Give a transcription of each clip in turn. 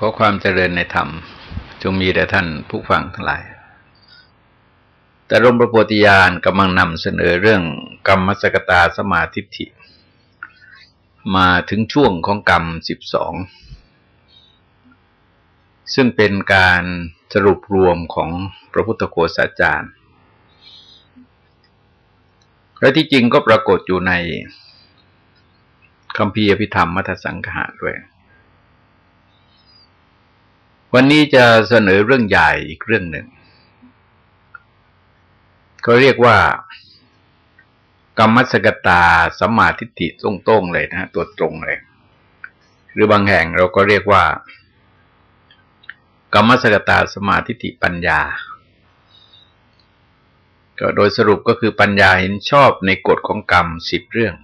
ขอความเจริญในธรรม จงมีแด่ท่านผู้ฟังทั้งหลาย แต่รมประโพธิญาณกำลังนำเสนอเรื่องกรรมสกตาสมาธิิมาถึงช่วงของกรรมสิบสอง ซึ่งเป็นการสรุปรวมของพระพุทธโฆษาจารย์ และที่จริงก็ปรากฏอยู่ในคำพีอภิธรรมมัทสังหะด้วย วันนี้จะเสนอเรื่องใหญ่อีกเรื่องหนึ่งเขาเรียกว่า กรรมสกตาสัมมาทิฏฐิตรงๆเลยนะตัวตรงเลย หรือบางแห่งเราก็เรียกว่า กรรมสกตาสมาธิิปัญญา ก็โดยสรุปก็คือปัญญาเห็นชอบในกฎของกรรมสิบเรื่อง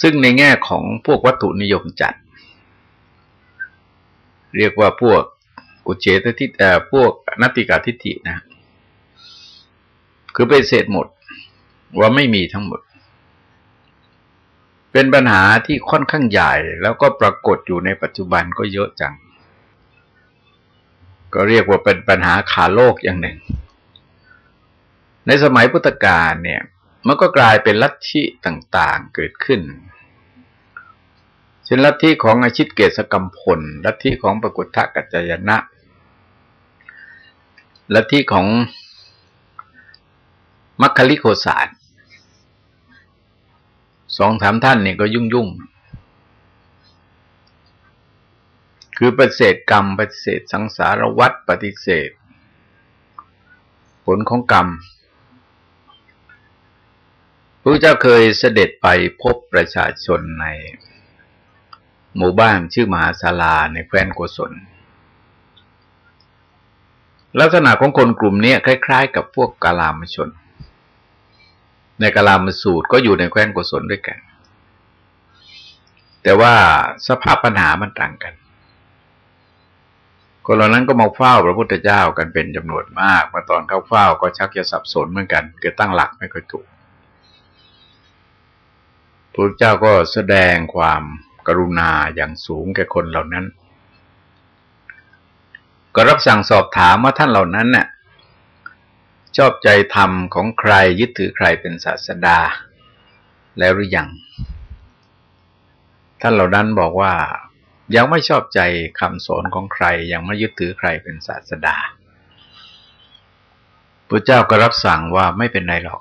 ซึ่งในแง่ของพวกวัตถุนิยมจัด เรียกว่าพวกอุเฉตทิฏฐิพวกนัตติกาทิฏฐินะ คือเป็นเศษหมด ว่าไม่มีทั้งหมด เป็นปัญหาที่ค่อนข้างใหญ่ แล้วก็ปรากฏอยู่ในปัจจุบันก็เยอะจัง ก็เรียกว่าเป็นปัญหาขาโลกอย่างหนึ่ง ในสมัยพุทธกาลเนี่ย มันก็กลายเป็นลัทธิต่าง ๆ เกิดขึ้น เช่นลัทธิของอาชิตเกศกรรมพล ลัทธิของปกุทธกัจจยนะ ลัทธิของมัคคลิโคสารสองสามท่านเนี่ยก็ยุ่งยุ่ง คือปฏิเสธกรรม ปฏิเสธสังสารวัฏปฏิเสธ ผลของกรรมพระเจ้าเคยเสด็จไปพบประชาชนใน หมู่บ้านชื่อมหาศาลาในแคว้นโกศล ลักษณะของคนกลุ่มนี้คล้าย ๆ กับพวกกาลามชน ในกาลามสูตรก็อยู่ในแคว้นโกศลด้วยกัน แต่ว่าสภาพปัญหามันต่างกันคนเหล่านั้นก็มาเฝ้าพระพุทธเจ้ากันเป็นจำนวนมากมาตอนเข้าเฝ้าก็ชักจะสับสนเหมือนกันเกิดตั้งหลักไม่ค่อยถูกพระพุทธเจ้าก็แสดงความ กรุณาอย่างสูงแก่คนเหล่านั้น ก็รับสั่งสอบถามว่าท่านเหล่านั้นน่ะชอบใจธรรมของใครยึดถือใครเป็นศาสดา แล้วหรือยังท่านเหล่านั้นบอกว่ายังไม่ชอบใจคำสอนของใคร ยังไม่ยึดถือใครเป็นศาสดาพระเจ้าก็รับสั่งว่าไม่เป็นไรหรอก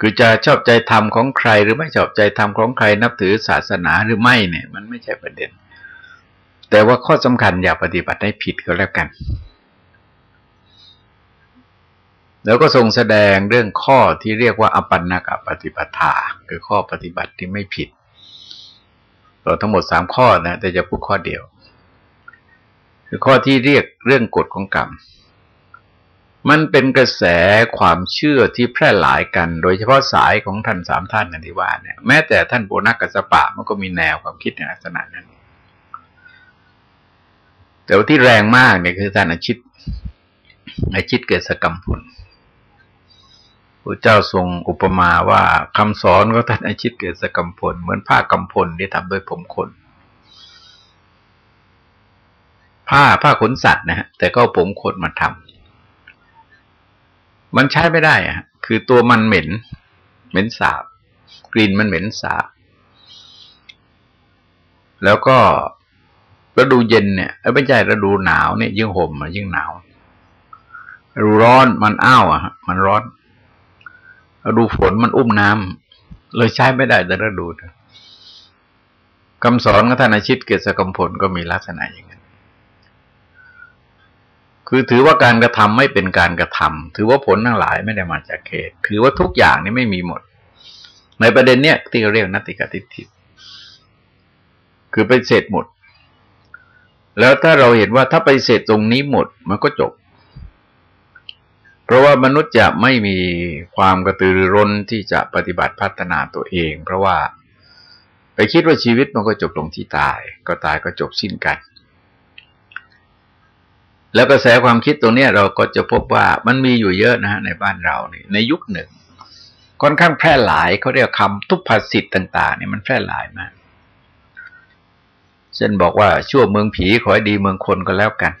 คือจะชอบใจธรรมของใคร หรือไม่ชอบใจธรรมของใคร นับถือศาสนาหรือไม่เนี่ย มันไม่ใช่ประเด็น แต่ว่าข้อสำคัญอย่าปฏิบัติให้ผิดก็แล้วกัน แล้วก็ทรงแสดงเรื่องข้อที่เรียกว่าอปันนากปฏิปทา คือข้อปฏิบัติที่ไม่ผิดตัวทั้งหมดสามข้อนะ แต่จะพูดข้อเดียว คือข้อที่เรียกเรื่องกฎของกรรม มันเป็นกระแสความเชื่อที่แพร่หลายกัน โดยเฉพาะสายของท่านสามท่านนันที่ว่าเนี่ยแม้แต่ท่านโบนักกัสปะมันก็มีแนวความคิดในลักษณะนั้น แต่ว่าที่แรงมากเนี่ยคือท่านอาชิตอาชิตเกิดสกรรมผลพระเจ้าทรงอุปมาว่าคำสอนของท่านอาชิตเกิดสกรรมผลเหมือนผ้ากำพลที่ทำด้วยผมขนผ้าผ้าขนสัตว์นะฮะแต่ก็ผมขนมาทำ มันใช้ไม่ได้อะคือตัวมันเหม็น เหม็นสาบ กลิ่นมันเหม็นสาบ แล้วก็ฤดูเย็นเนี่ยไม่ใช่ฤดูหนาวเนี่ยยิ่งห่มยิ่งหนาวฤดูร้อนมันอ้าวอะมันร้อนฤดูฝนมันอุ้มน้ำเลยใช้ไม่ได้แต่ฤดูคำสอนของท่านอาชิตเกษกรรมผลก็มีลักษณะอย่าง คือถือว่าการกระทำไม่เป็นการกระทำถือว่าผลทั้งหลายไม่ได้มาจากเขตถือว่าทุกอย่างนี้ไม่มีหมด ในประเด็นเนี้ยที่เรียกนัตติกติทิคือไปเสร็จหมด แล้วถ้าเราเห็นว่าถ้าไปเสร็จตรงนี้หมดมันก็จบ เพราะว่ามนุษย์จะไม่มีความกระตือรือร้นที่จะปฏิบัติพัฒนาตัวเอง เพราะว่าไปคิดว่าชีวิตมันก็จบลงที่ตาย ก็ตายก็จบสิ้นกัน แล้วกระแสความคิดตรงนี้เราก็จะพบว่ามันมีอยู่เยอะนะฮะในบ้านเรานี่ในยุคหนึ่งค่อนข้างแพร่หลายเขาเรียกคำทุพภาษิตต่าง ๆ เนี่ยมันแพร่หลายมากเช่นบอกว่าชั่วเมืองผีขอให้ดีเมืองคนก็แล้วกัน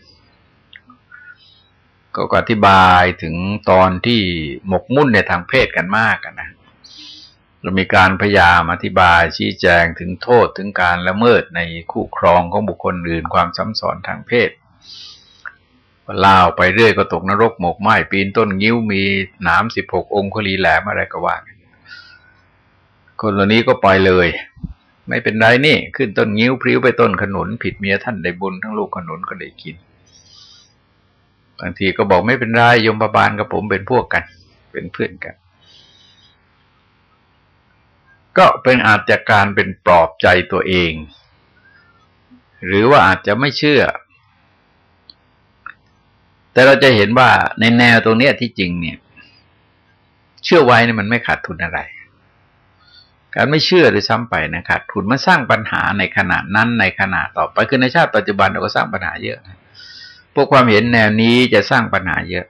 ก็อธิบายถึงตอนที่หมกมุ่นในทางเพศกันมากนะเรามีการพยายามอธิบายชี้แจงถึงโทษถึงการละเมิดในคู่ครองของบุคคลอื่นความซ้ำซ้อนทางเพศ ล่าไปเรื่อยก็ตกนรกหมกไหมปีนต้นงิ้วมีหนามสิบหกองคุลีแหลมอะไรก็ว่าคนเหล่านี้ก็ปล่อยเลย ไม่เป็นไรนี่ ขึ้นต้นงิ้วพริ้วไปต้นขนุน ผิดเมียท่านได้บุญทั้งลูกขนุนก็ได้กินบางทีก็บอกไม่เป็นไรยมบาลกับผมเป็นพวกกัน เป็นเพื่อนกัน ก็เป็นอาจจะการเป็นปลอบใจตัวเอง หรือว่าอาจจะไม่เชื่อ แต่เราจะเห็นว่าในแนวตรงนี้ที่จริงเนี่ย เชื่อไว้เนี่ยมันไม่ขาดทุนอะไร การไม่เชื่อด้วยซ้ำไปนะขาดทุนมันสร้างปัญหาในขณะนั้นในขณะต่อไปคือในชาติปัจจุบันเราก็สร้างปัญหาเยอะพวกความเห็นแนวนี้จะสร้างปัญหาเยอะ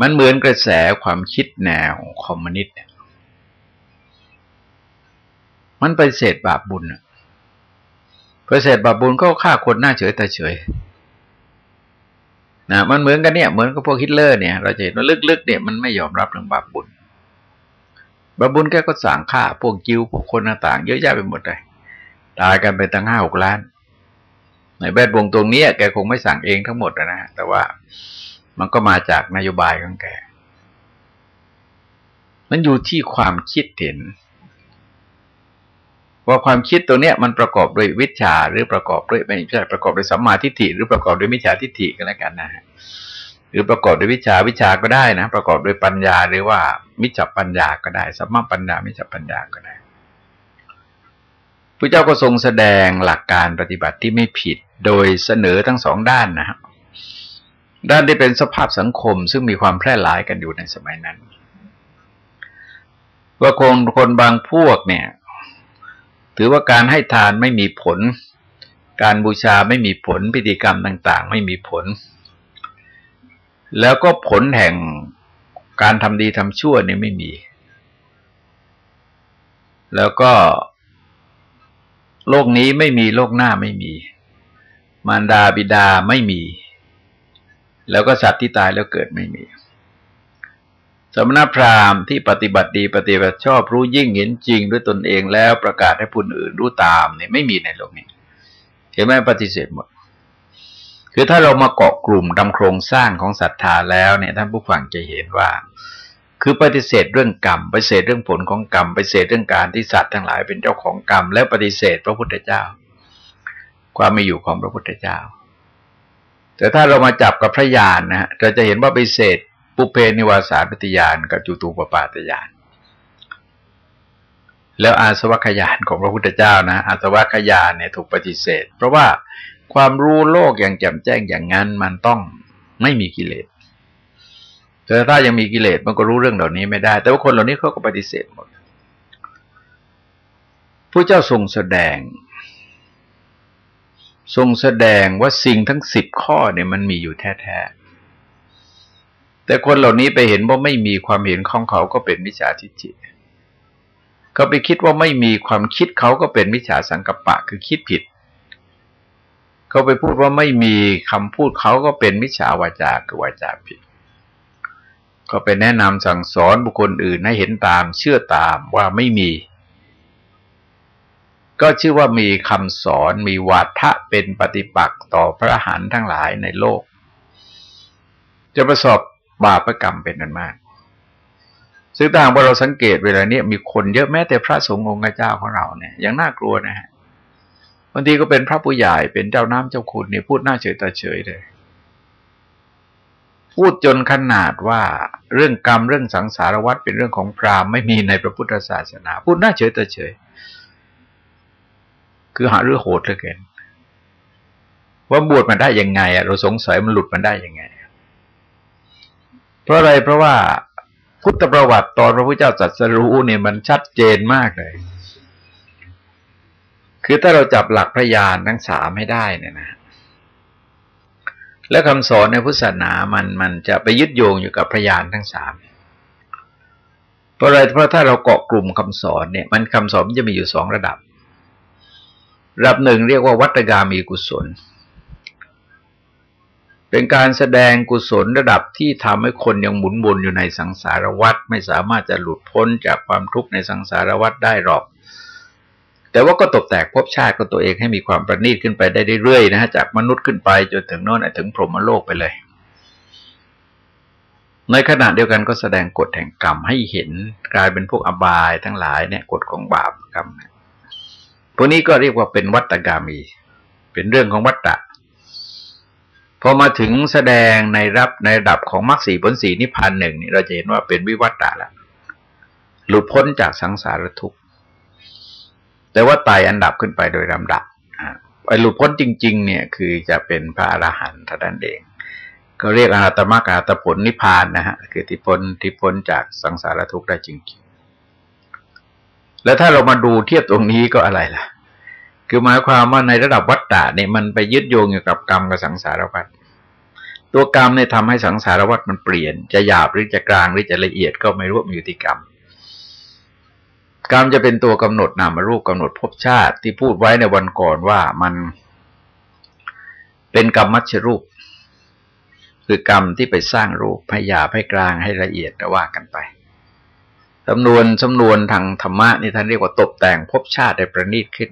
มันเหมือนกระแสความคิดแนวคอมมิวนิสต์มันไปเศษบาปบุญไปเศษบาปบุญก็ฆ่าคนหน้าเฉยแต่เฉย นะมันเหมือนกันเนี่ยเหมือนกับพวกฮิตเลอร์เนี่ยเราจะเห็นว่าลึกๆเนี่ยมันไม่ยอมรับเรื่องบาปบุญบาปบุญแกก็สั่งฆ่าพวกจิวพวกคนต่างๆเยอะแยะไปหมดเลยตายกันไปตั้งห้าหกล้าน ในแวดวงตรงนี้แกคงไม่สั่งเองทั้งหมดนะฮะแต่ว่ามันก็มาจากนโยบายของแกมันอยู่ที่ความคิดเห็น ว่าความคิดตัวเนี้ยมันประกอบด้วยวิชาหรือประกอบด้วยไม่ใช่ประกอบด้วยสัมมาทิฏฐิหรือประกอบด้วยมิจฉาทิฏฐิกันแล้วกันนะฮะหรือประกอบด้วยวิชาวิชาก็ได้นะ ประกอบด้วยปัญญาหรือว่ามิจฉาปัญญาก็ได้สัมมาปัญญามิจฉาปัญญาก็ได้พระเจ้าก็ทรงแสดงหลักการปฏิบัติที่ไม่ผิด โดยเสนอทั้งสองด้านนะครับด้านที่เป็นสภาพสังคมซึ่งมีความแพร่หลายกันอยู่ในสมัยนั้น ว่าคนคนบางพวกเนี่ย ถือว่าการให้ทานไม่มีผล การบูชาไม่มีผล พิธีกรรมต่าง ๆ ไม่มีผล แล้วก็ผลแห่งการทำดีทำชั่วเนี่ยไม่มี แล้วก็โลกนี้ไม่มีโลกหน้าไม่มี มารดาบิดาไม่มี แล้วก็สัตว์ที่ตายแล้วเกิดไม่มี สมณพราหมณ์ที่ปฏิบัติดีปฏิบัติชอบรู้ยิ่งเห็นจริงด้วยตนเองแล้วประกาศให้ผู้อื่นรู้ตามเนี่ยไม่มีในโลกนี้ เห็นไหมปฏิเสธหมด คือถ้าเรามาเกาะกลุ่มดำโครงสร้างของศรัทธาแล้วเนี่ยท่านผู้ฟังจะเห็นว่า คือปฏิเสธเรื่องกรรมปฏิเสธเรื่องผลของกรรมปฏิเสธเรื่องการที่สัตว์ทั้งหลายเป็นเจ้าของกรรม แล้วปฏิเสธพระพุทธเจ้า ความไม่อยู่ของพระพุทธเจ้า แต่ถ้าเรามาจับกับพระญาณนะเราจะเห็นว่าปฏิเสธ ปุเพนิวาสาปฏิญาณกับจุตูปปาตญาณแล้วอาสวัคยานของพระพุทธเจ้านะอาสวัคยานเนี่ยถูกปฏิเสธ เพราะว่าความรู้โลกอย่างแจ่มแจ้งอย่างนั้นมันต้องไม่มีกิเลสแต่ถ้ายังมีกิเลสมันก็รู้เรื่องเหล่านี้ไม่ได้ แต่ว่าคนเหล่านี้เขาก็ปฏิเสธหมดผู้เจ้าทรงแสดง ทรงแสดงว่าสิ่งทั้งสิบข้อเนี่ยมันมีอยู่แท้ๆ แต่คนเหล่านี้ไปเห็นว่าไม่มีความเห็นของเขาก็เป็นมิจฉาทิฏฐิเขาไปคิดว่าไม่มีความคิดเขาก็เป็นมิจฉาสังกัปปะคือคิดผิด เขาไปพูดว่าไม่มีคำพูดเขาก็เป็นมิจฉาวาจาคือวาจาผิดก็ไปแนะนำสั่งสอนบุคคลอื่นให้เห็นตามเชื่อตามว่าไม่มี ก็ชื่อว่ามีคำสอนมีวาทะเป็นปฏิปักษ์ต่อพระหันทั้งหลายในโลก จะประสบ บาปกรรมเป็นนันมาก ซึ่งต่างว่าเราสังเกตเวลาเนี้ยมีคนเยอะแม้แต่พระสงฆ์องค์เจ้าของเราเนี่ยยังน่ากลัวนะฮะบางทีก็เป็นพระผู้ใหญ่เป็นเจ้าน้ำเจ้าคุณเนี่ยพูดหน้าเฉยตาเฉยเลย พูดจนขนาดว่าเรื่องกรรมเรื่องสังสารวัฏเป็นเรื่องของพราหมณ์ไม่มีในพระพุทธศาสนา พูดหน้าเฉยตาเฉย คือหาเรื่องโหดเลยเกินว่าบวชมันได้ยังไงอะเราสงสัยมันหลุดมันได้ยังไง เพราะอะไรเพราะว่าพุทธประวัติตอนพระพุทธเจ้าจัดสรู้เนี่ยมันชัดเจนมากเลย คือถ้าเราจับหลักพระยานทั้งสามให้ได้เนี่ยนะ แล้วคำสอนในพุทธศาสนามันมันจะไปยึดโยงอยู่กับพระยานทั้งสามเพราะอะไรเพราะถ้าเราเกาะกลุ่มคำสอนเนี่ย มันคำสอนมันจะมีอยู่สองระดับระดับหนึ่งเรียกว่าวัตกามีกุศล เป็นการแสดงกุศลระดับที่ทำให้คนยังหมุนวนอยู่ในสังสารวัฏไม่สามารถจะหลุดพ้นจากความทุกข์ในสังสารวัฏได้หรอก แต่ว่าก็ตกแตกภพชาติก็ตัวเองให้มีความประณีตขึ้นไปได้เรื่อยๆนะฮะจากมนุษย์ขึ้นไปจนถึงโน่นถึงพรหมโลกไปเลย ในขณะเดียวกันก็แสดงกฎแห่งกรรมให้เห็นกลายเป็นพวกอบายทั้งหลายเนี่ยกฎของบาปกรรมพวกนี้ก็เรียกว่าเป็นวัตกามี เป็นเรื่องของวัตตะ พอมาถึงแสดงในรับในระดับของมรรคสีผลสีนิพพานหนึ่งนี่เราจะเห็นว่าเป็นวิวัตตะละหลุดพ้นจากสังสารทุกข์แต่ว่าไต่อันดับขึ้นไปโดยลำดับไอ้หลุดพ้นจริง ๆ เนี่ยคือจะเป็นพระอรหันต์ท่านเองก็เรียกอรหัตมรรคอรหัตผลนิพพานนะฮะคือที่พ้นที่พ้นจากสังสารทุกข์ได้จริง ๆ แล้วถ้าเรามาดูเทียบตรงนี้ก็อะไรล่ะ คือหมายความว่าในระดับวัฏฏะเนี่ยมันไปยึดโยงอยู่กับกรรมกับสังสารวัฏตัวกรรมเนี่ยทำให้สังสารวัฏมันเปลี่ยน จะหยาบหรือจะกลางหรือจะละเอียดก็ไม่รู้มีอยู่ที่กรรมกรรมจะเป็นตัวกำหนดนามรูปกำหนดภพชาติที่พูดไว้ในวันก่อนว่ามันเป็นกรรมมัชรูป คือกรรมที่ไปสร้างรูปให้หยาบให้กลางให้ละเอียดแต่ว่ากันไปสำนวนสำนวนทางธรรมะนี่ท่านเรียกว่าตกแต่งภพชาติได้ประณีตขึ้น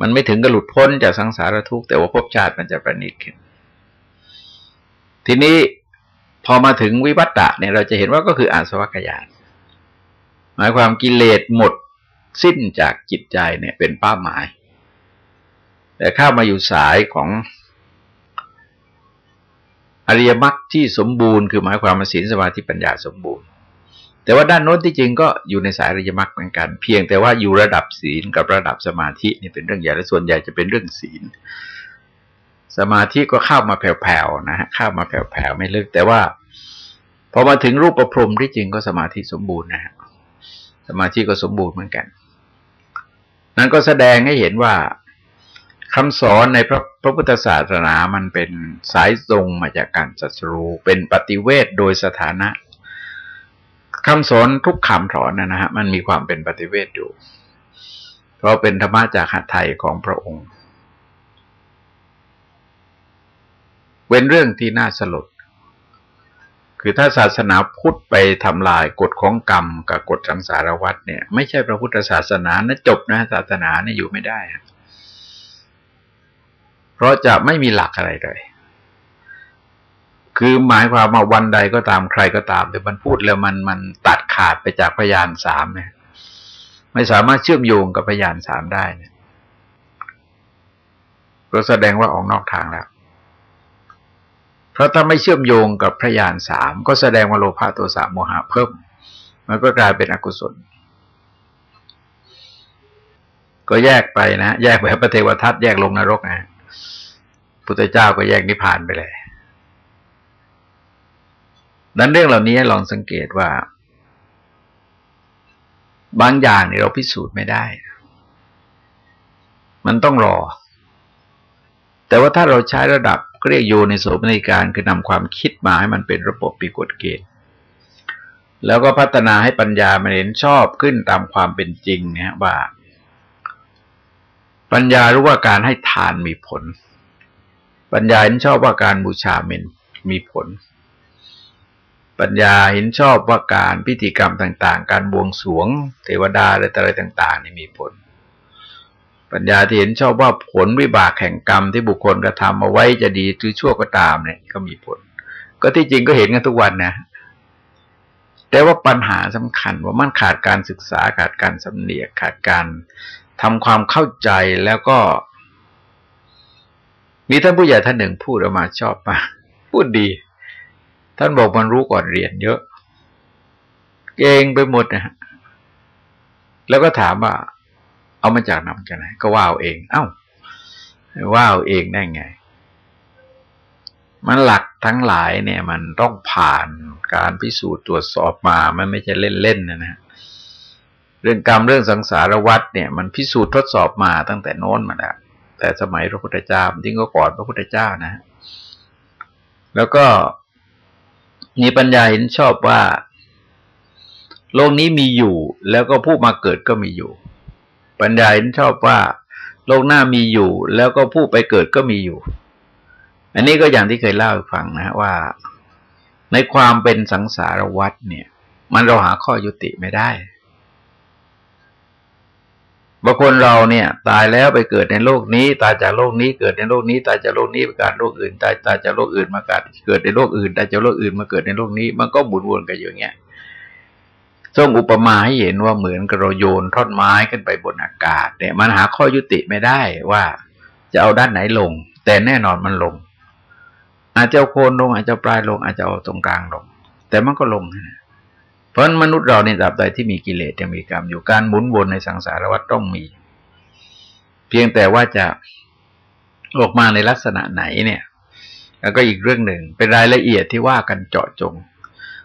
มันไม่ถึงกับหลุดพ้นจากสังสารทุกข์แต่ว่าภพชาติมันจะประณีตขึ้น ทีนี้พอมาถึงวิวัตตะเนี่ยเราจะเห็นว่าก็คืออาสวัคยานหมายความกิเลสหมดสิ้นจากจิตใจเนี่ย เป็นเป้าหมาย แต่เข้ามาอยู่สายของอริยมรรคที่สมบูรณ์คือหมายความมาศีลสมาธิปัญญาสมบูรณ์ แต่ว่าด้านโน้นที่จริงก็อยู่ในสายอริยมรรคเหมือนกัน เพียงแต่ว่าอยู่ระดับศีลกับระดับสมาธินี่เป็นเรื่องใหญ่และส่วนใหญ่จะเป็นเรื่องศีล สมาธิก็เข้ามาแผ่วๆนะฮะเข้ามาแผ่วๆไม่ลึก แต่ว่าพอมาถึงรูปประพรมที่จริงก็สมาธิสมบูรณ์นะฮะสมาธิก็สมบูรณ์เหมือนกัน นั้นก็แสดงให้เห็นว่าคำสอนในพระพระพุทธศาสนามันเป็นสายตรงมาจากการจัสรูเป็นปฏิเวทโดยสถานะ คำสอนทุกคำสอนนะฮะมันมีความเป็นปฏิเวทอยู่ เพราะเป็นธรรมะจากหัตถยของพระองค์ เป็นเรื่องที่น่าสลด คือถ้าศาสนาพุทธไปทำลายกฎของกรรมกับกฎสังสารวัฏเนี่ย ไม่ใช่พระพุทธศาสนานะจบนะศาสนาเนี่ยอยู่ไม่ได้ เพราะจะไม่มีหลักอะไรเลย คือหมายความว่าวันใดก็ตามใครก็ตาม แต่มันพูดแล้วมันมันตัดขาดไปจากพยานสามเนี่ยไม่สามารถเชื่อมโยงกับพยานสามได้เนี่ยก็แสดงว่าออกนอกทางแล้ว เพราะถ้าไม่เชื่อมโยงกับพยานสามก็แสดงว่าโลภะโทสะโมหะเพิ่ม มันก็กลายเป็นอกุศล ก็แยกไปนะ แยกไปพระเทวทัตแยกลงนรกนะพุทธเจ้าก็แยกนิพพานไปเลย ดังเรื่องเหล่านี้ลองสังเกตว่า บางอย่างนี่เราพิสูจน์ไม่ได้ มันต้องรอ แต่ว่าถ้าเราใช้ระดับเรียกโยในโสมในการคือนำความคิดมาให้มันเป็นระบบปีกฎเกณฑ์แล้วก็พัฒนาให้ปัญญามันเห็นชอบขึ้นตามความเป็นจริงเนี่ยว่า ปัญญารู้ว่าการให้ทานมีผล ปัญญาเห็นชอบว่าการบูชาเมนมีผล ปัญญาเห็นชอบว่าการพิธีกรรมต่าง ๆ การบวงสวง เทวดาอะไรต่าง ๆ นี่มีผล ปัญญาที่เห็นชอบว่าผลวิบากแห่งกรรมที่บุคคลกระทำเอาไว้จะดีหรือชั่วก็ตามเนี่ยก็มีผล ก็ที่จริงก็เห็นกันทุกวันนะ แต่ว่าปัญหาสำคัญว่ามันขาดการศึกษาขาดการสำเนียกขาดการทำความเข้าใจแล้วก็ มีท่านผู้ใหญ่ท่านหนึ่งพูดออกมาชอบมากพูดดี ท่านบอกมันรู้ก่อนเรียนเยอะ เก่งไปหมดนะฮะแล้วก็ถามว่า เอามาจากนำจากไหนก็ว่าเอาเอง เอ้า ว่าเอาเองได้ไง มันหลักทั้งหลายเนี่ย มันต้องผ่านการพิสูจน์ตรวจสอบมามันไม่ใช่เล่นๆนะนะเรื่องกรรมเรื่องสังสารวัฏเนี่ย มันพิสูจน์ทดสอบมาตั้งแต่โน้นมาแล้วแต่สมัยพระพุทธเจ้าจริงก็ก่อนพระพุทธเจ้านะ แล้วก็ มีปัญญาเห็นชอบว่า โลกนี้มีอยู่ แล้วก็ผู้มาเกิดก็มีอยู่ ปัญญาเห็นชอบว่า โลกหน้ามีอยู่ แล้วก็ผู้ไปเกิดก็มีอยู่ อันนี้ก็อย่างที่เคยเล่าให้ฟังนะว่า ในความเป็นสังสารวัฏเนี่ย มันเราหาข้อยุติไม่ได้ บางคนเราเนี่ย ตายแล้วไปเกิดในโลกนี้ ตายจากโลกนี้เกิดในโลกนี้ ตายจากโลกนี้ไปเกิดโลกอื่น ตายตายจากโลกอื่นมาเกิดเกิดในโลกอื่นตายจากโลกอื่นมาเกิดในโลกนี้ มันก็บุญวนกันอย่างเงี้ยทรงอุปมาให้เห็นว่าเหมือนกับเราโยนท่อนไม้ขึ้นไปบนอากาศ เนี่ยมันหาข้อยุติไม่ได้ว่าจะเอาด้านไหนลง แต่แน่นอนมันลง อาจจะโคนลงอาจจะปลายลงอาจจะเอาตรงกลางลง แต่มันก็ลงนะเราะมนุษย์เราในตราบใดที่มีกิเลสยังมีกรรมอยู่การหมุนวนในสังสารวัฏต้องมี เพียงแต่ว่าจะออกมาในลักษณะไหนเนี่ย แล้วก็อีกเรื่องหนึ่งเป็นรายละเอียดที่ว่ากันเจาะจง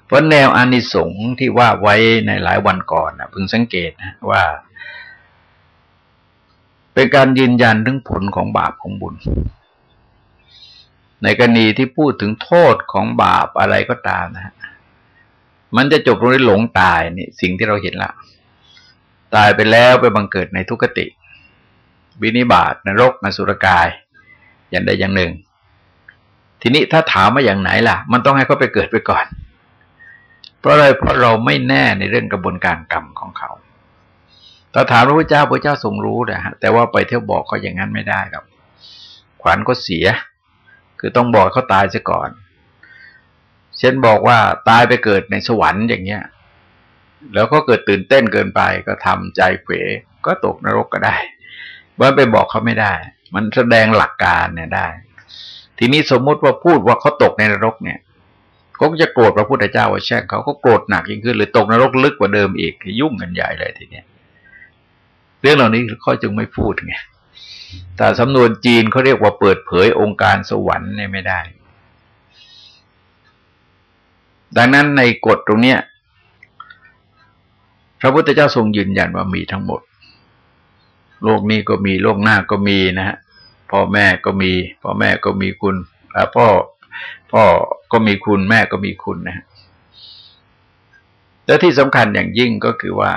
เพราะแนวอานิสงส์ที่ว่าไว้ในหลายวันก่อนนะพึงสังเกตนะว่า เป็นการยืนยันถึงผลของบาปของบุญ ในกรณีที่พูดถึงโทษของบาปอะไรก็ตามนะฮะ มันจะจบตรงที่หลงตายนี่สิ่งที่เราเห็นละ ตายไปแล้วไปบังเกิดในทุกติ วินิบาตนรกนสุรกาย อย่างใดอย่างหนึ่ง ทีนี้ถ้าถามมาอย่างไหนล่ะ มันต้องให้เขาไปเกิดไปก่อน เพราะอะไรเพราะเราไม่แน่ในเรื่องกระบวนการกรรมของเขาถ้าถามพระพุทธเจ้าพระเจ้าทรงรู้นะฮะแต่ว่าไปเที่ยวบอกเขาอย่างนั้นไม่ได้ครับ ขวัญก็เสีย คือต้องบอกเขาตายซะก่อน เช่นบอกว่าตายไปเกิดในสวรรค์อย่างเงี้ย แล้วก็เกิดตื่นเต้นเกินไปก็ทำใจเขวก็ตกนรกก็ได้ว่าไปบอกเขาไม่ได้ มันแสดงหลักการเนี่ยได้ ทีนี้สมมุติว่าพูดว่าเขาตกในนรกเนี่ยก็จะโกรธพระพุทธเจ้าว่าแช่งเขาก็โกรธหนักยิ่งขึ้นเลยตกนรกลึกกว่าเดิมอีกยุ่งกันใหญ่เลยทีเนี้ยเรื่องเหล่านี้ข้อจึงไม่พูดไงแต่สำนวนจีนเขาเรียกว่าเปิดเผยองค์การสวรรค์เนี่ยไม่ได้ ดังนั้นในกฎตรงเนี้ยพระพุทธเจ้าทรงยืนยันว่ามีทั้งหมด โลกนี้ก็มีโลกหน้าก็มีนะฮะพ่อแม่ก็มี พ่อแม่ก็มีคุณพ่อพ่อก็มีคุณแม่ก็มีคุณนะฮะและที่สำคัญอย่างยิ่งก็คือว่า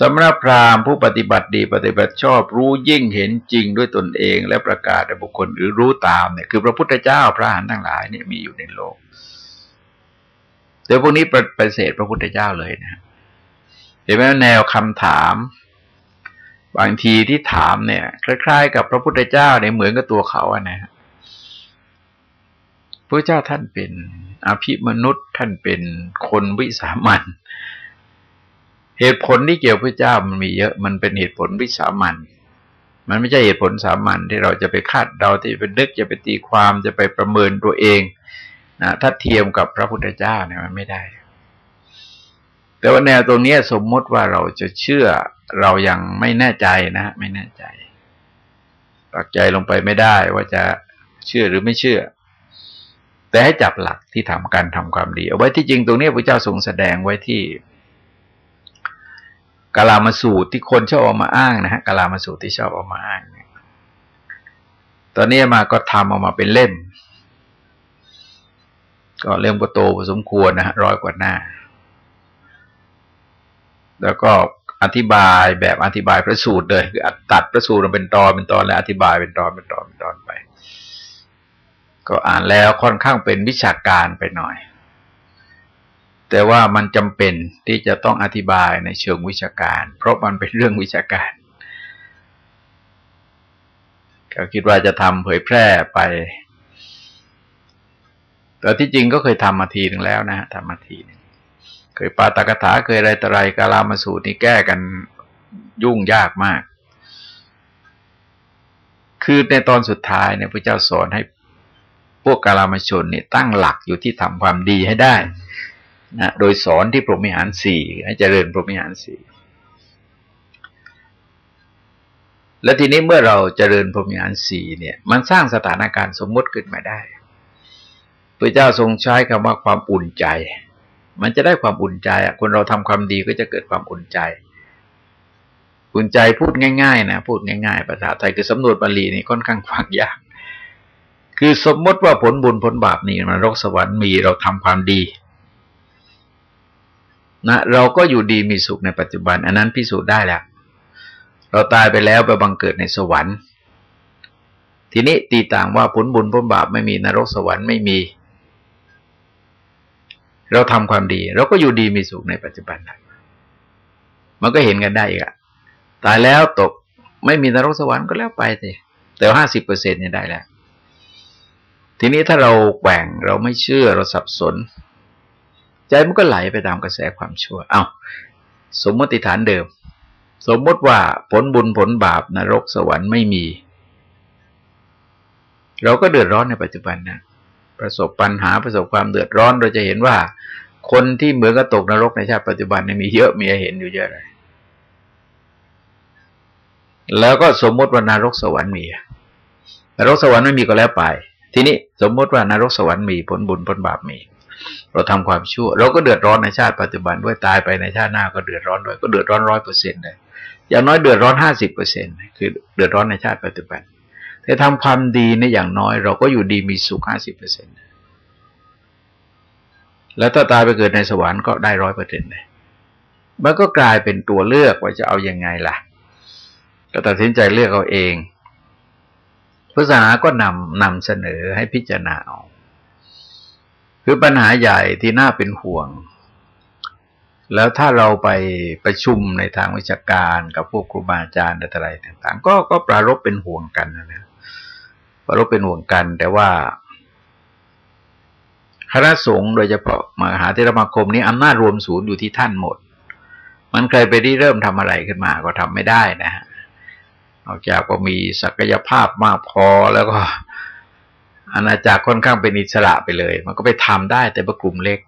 สำหรับพราหมณ์ผู้ปฏิบัติดีปฏิบัติชอบรู้ยิ่งเห็นจริงด้วยตนเองและประกาศแด่บุคคลหรือรู้ตามเนี่ยคือพระพุทธเจ้าพระอรหันต์ทั้งหลายเนี่ยมีอยู่ในโลก เดี๋ยวพวกนี้ปฏิเสธพระพุทธเจ้าเลยนะเห็นไหมแนวคำถาม บางทีที่ถามเนี่ย คล้าย ๆ กับพระพุทธเจ้าเนี่ยเหมือนกับตัวเขาอะนะพระเจ้าท่านเป็นอภิมนุษย์ท่านเป็นคนวิสามันเหตุผลที่เกี่ยวพระเจ้ามันมีเยอะ มันเป็นเหตุผลวิสามันมันไม่ใช่เหตุผลสามัญที่เราจะไปคาดเดาที่ไปนึกจะไปตีความจะไปประเมินตัวเอง นะถ้าเทียมกับพระพุทธเจ้าเนี่ยมันไม่ได้ แต่ว่าแนวตรงนี้สมมติว่าเราจะเชื่อเรายังไม่แน่ใจนะ ไม่แน่ใจปักใจลงไปไม่ได้ว่าจะเชื่อหรือไม่เชื่อ แต่ให้จับหลักที่ทำการทำความดี เอาไว้ที่จริงตรงนี้พระเจ้าทรงแสดงไว้ที่กาลามาสูตรที่คนชอบเอามาอ้างนะฮะกาลามาสูตรที่ชอบเอามาอ้างเนี่ยตอนนี้มาก็ทำออกมาเป็นเล่ม ก็เล่มก็โตพอสมควรนะฮะร้อยกว่าหน้า แล้วก็อธิบายแบบอธิบายพระสูตรเลยคือตัดพระสูตรเป็นตอนเป็นตอนแล้วอธิบายเป็นตอนเป็นตอนเป็นตอนไป ก็อ่านแล้วค่อนข้างเป็นวิชาการไปหน่อย แต่ว่ามันจำเป็นที่จะต้องอธิบายในเชิงวิชาการ เพราะมันเป็นเรื่องวิชาการก็คิดว่าจะทำเผยแพร่ไป แต่ที่จริงก็เคยทำมาทีหนึ่งแล้วนะทำมาทีนึงเคยปาตกถาเคยอะไรต่ออะไรกาลามาสูตรนี่แก้กันยุ่งยากมาก คือในตอนสุดท้ายเนี่ยพระเจ้าสอนให้พวกกาลามาชนเนี่ยตั้งหลักอยู่ที่ทำความดีให้ได้นะโดยสอนที่พรหมิหารสี่ให้เจริญพรหมิหารสี่และทีนี้เมื่อเราเจริญพรหมิหารสี่เนี่ย มันสร้างสถานการณ์สมมติขึ้นมาได้ พระเจ้าทรงใช้คำว่าความอุ่นใจ มันจะได้ความอุ่นใจอะ คนเราทำความดีก็จะเกิดความอุ่นใจ อุ่นใจพูดง่ายๆนะพูดง่ายๆภาษาไทยคือสำนวนบาลีนี่ค่อนข้างฟังยากคือสมมติว่าผลบุญผลบาปนี่มันรกสวรรค์มีเราทำความดีนะเราก็อยู่ดีมีสุขในปัจจุบัน อันนั้นพิสูจน์ได้แล้ว เราตายไปแล้วไปบังเกิดในสวรรค์ ทีนี้ตีต่างว่าผลบุญผลบาปไม่มีนรกสวรรค์ไม่มี เราทำความดี เราก็อยู่ดีมีสุขในปัจจุบันมันก็เห็นกันได้อีกอะตายแล้วตกไม่มีนรกสวรรค์ก็แล้วไปสิแต่ห้าสิบเปอร์เซ็นต์เนี่ยได้แล้ว ทีนี้ถ้าเราแกว่งเราไม่เชื่อเราสับสน ใจมันก็ไหลไปตามกระแสความชั่ว เอา้า สมมติฐานเดิม สมมติว่าผลบุญผลบาปนรกสวรรค์ไม่มี เราก็เดือดร้อนในปัจจุบันนะ ประสบปัญหาประสบความเดือดร้อนเราจะเห็นว่า คนที่เหมือนกับตกนรกในชาติปัจจุบันเนี่ยมีเยอะมีเห็นอยู่เยอะเลย แล้วก็สมมติว่านรกสวรรค์มีนรกสวรรค์ไม่มีก็แล้วไป ทีนี้สมมติว่านรกสวรรค์มีผลบุญผลบาปมี เราทำความชั่ว เราก็เดือดร้อนในชาติปัจจุบันด้วยตายไปในชาติหน้าก็เดือดร้อนด้วยก็เดือดร้อนร้อยเปอร์เซ็นต์เลยอย่างน้อยเดือดร้อนห้าสิบเปอร์เซ็นต์คือเดือดร้อนในชาติปัจจุบัน แต่ทำความดีในอย่างน้อย เราก็อยู่ดีมีสุขห้าสิบเปอร์เซ็นต์แล้วถ้าตายไปเกิดในสวรรค์ก็ได้ร้อยเปอร์เซ็นต์เลยมันก็กลายเป็นตัวเลือกว่าจะเอาอยัางไงล่ะ ก็ตัดสินใจเลือกเอาเองพุทธศาสนาก็นำนำเสนอให้พิจารณาเอาคือปัญหาใหญ่ที่น่าเป็นห่วง แล้วถ้าเราไปประชุมในทางวิชาการกับพวกครูบาอาจารย์อะไรต่าง ๆ ก็ก็ปรารบเป็นห่วงกันนะ ปรารบเป็นห่วงกัน แต่ว่าคณะสงฆ์โดยเฉพาะมหาเทรมาคมนี้อำนาจรวมศูนย์อยู่ที่ท่านหมด มันใครไปที่เริ่มทำอะไรขึ้นมาก็ทำไม่ได้นะฮะนอกจากว่ามีศักยภาพมากพอแล้วก็อาณาจักรค่อนข้างเป็นอิสระไปเลย มันก็ไปทำได้แต่ประกลุ่มเล็ก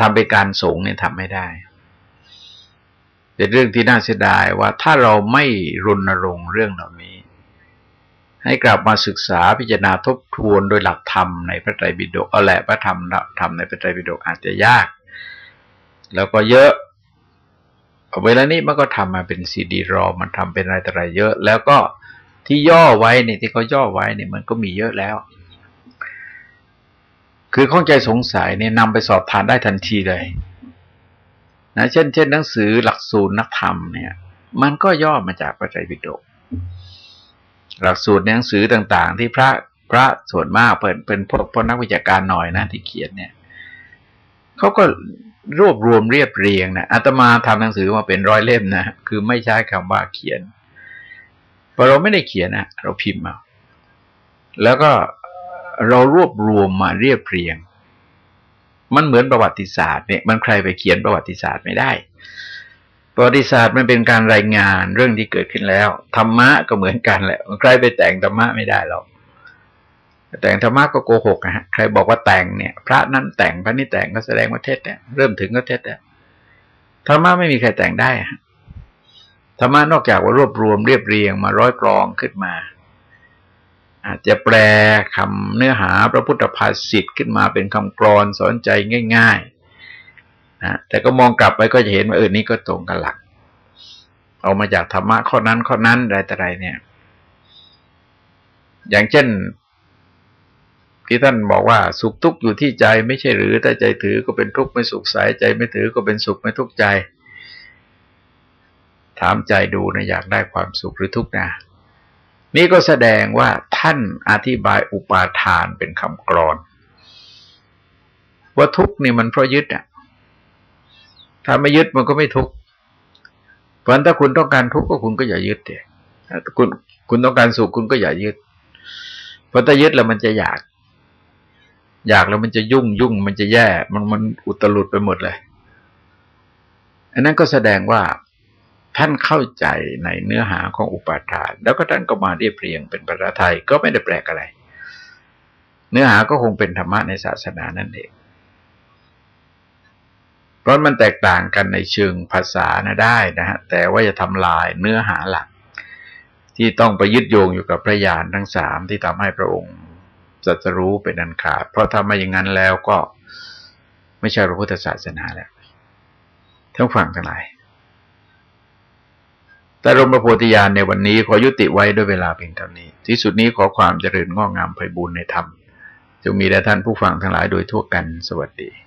ทำเป็นการสงฆ์เนี่ยทำไม่ได้เป็นเรื่องที่น่าเสียดายว่าถ้าเราไม่รณรงค์เรื่องเหล่านี้ ให้กลับมาศึกษาพิจารณาทบทวนโดยหลักธรรมในพระไตรปิฎกเอาแหละพระธรรมธรรมในพระไตรปิฎกอาจจะยาก แล้วก็เยอะเวลานี้มันก็ทำมาเป็นซีดีรอมันทำเป็นอะไรแต่อะไรเยอะ แล้วก็ที่ย่อไว้เนี่ยที่เขาย่อไว้เนี่ยมันก็มีเยอะแล้ว คือข้องใจสงสัยเนี่ยนำไปสอบทานได้ทันทีเลยนะเช่นเช่นหนังสือหลักสูตรนักธรรมเนี่ย มันก็ย่อมาจากพระไตรปิฎก หลักสูตรหนังสือต่าง ๆ ที่พระพระส่วนมากเป็นเป็นพวกนักวิจาการหน่อยนะที่เขียนเนี่ยเขาก็รวบรวมเรียบเรียงนะอาตมาทำหนังสือมาเป็นร้อยเล่มนะคือไม่ใช้คำว่าเขียนพราะเราไม่ได้เขียนนะเราพิมพ์มาแล้วก็เรารวบรวมมาเรียบเรียง มันเหมือนประวัติศาสตร์เนี่ย มันใครไปเขียนประวัติศาสตร์ไม่ได้ ประวัติศาสตร์มันเป็นการรายงานเรื่องที่เกิดขึ้นแล้วธรรมะก็เหมือนกันแหละใครไปแต่งธรรมะไม่ได้หรอกแต่งธรรมะก็โกหกนะฮะใครบอกว่าแต่งเนี่ย พระนั้นแต่งพระนี่แต่งก็แสดงว่าเท็จเนี่ยเริ่มถึงก็เท็จเนี่ยธรรมะไม่มีใครแต่งได้ธรรมะนอกจากว่ารวบรวมเรียบเรียงมาร้อยกรองขึ้นมา อาจจะแปลคำเนื้อหาพระพุทธภาษิตขึ้นมาเป็นคำกรอนสอนใจง่าย นะแต่ก็มองกลับไปก็จะเห็นว่าเออนี่ก็ตรงกันหลัก เอามาจากธรรมะข้อนั้นข้อนั้นอะไรแต่ไรเนี่ย อย่างเช่น ที่ท่านบอกว่าสุขทุกข์อยู่ที่ใจไม่ใช่หรือถ้าใจถือก็เป็นทุกข์ไม่สุขสายใจไม่ถือก็เป็นสุขไม่ทุกข์ใจ ถามใจดูนะอยากได้ความสุขหรือทุกข์นะนี่ก็แสดงว่าท่านอธิบายอุปาทานเป็นคำกรอน ว่าทุกข์นี่มันเพราะยึดอะ ถ้าไม่ยึดมันก็ไม่ทุกข์เพราะถ้าคุณต้องการทุกข์ก็คุณก็อย่ายึดเถอะคุณคุณต้องการสุขคุณก็อย่ายึด เพราะถ้ายึดแล้วมันจะอยาก อยากแล้วมันจะยุ่งยุ่งมันจะแย่ มันมันอุตลุดไปหมดเลย อันนั้นก็แสดงว่าท่านเข้าใจในเนื้อหาของอุปาทาน แล้วก็ท่านก็มาเรียบเรียงเป็นภาษาไทยก็ไม่ได้แปลกอะไร เนื้อหาก็คงเป็นธรรมะในศาสนานั่นเอง เพราะมันแตกต่างกันในเชิงภาษานะได้นะฮะแต่ว่าจะทำลายเนื้อหาหลัก ที่ต้องไปยึดโยงอยู่กับพระญาณทั้งสามที่ทำให้พระองค์จะจะรู้เป็นอันขาด เพราะถ้าม่อย่างนั้นแล้วก็ไม่ใช่พระพุทธศาสนาแล้วทั้งฝั่งทั้งหลายแต่รมประโพธิญาณในวันนี้ขอยุติไว้ด้วยเวลาเพียงเท่านี้ ที่สุดนี้ขอความเจริญงอกงามไพบูรณ์ในธรรมจงมีแด่ท่านผู้ฟังทั้งหลายโดยทั่วกันสวัสดี